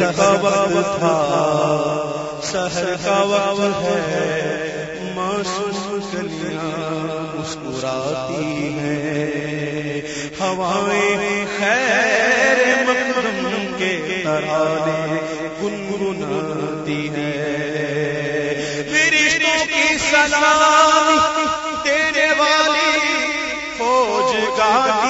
وقت کا ہے مسکراتی ہیں ہوائیں خیر مقدم کے ترانے گنگناتی ہیں فرشتوں کی سلام تیرے والی فوج کا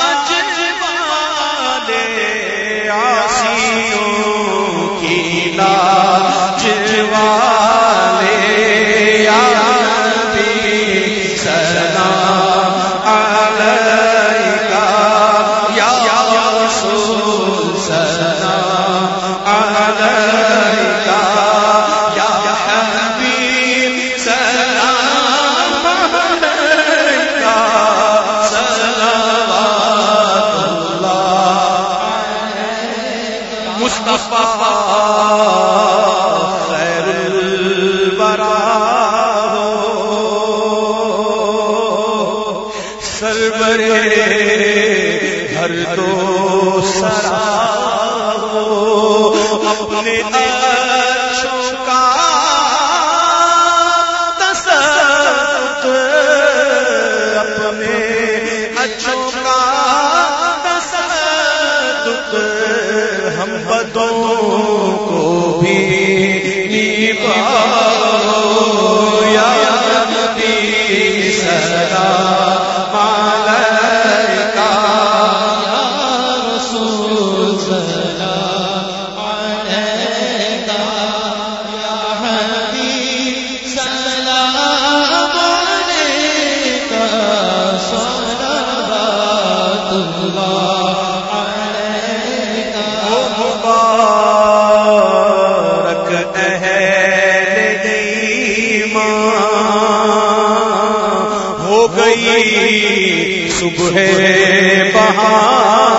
مصطفیٰ خیر الورا ہو سرور ہر اپنے کا ہم بدوں کو بھی گئی صبح بہار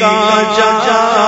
کا چچا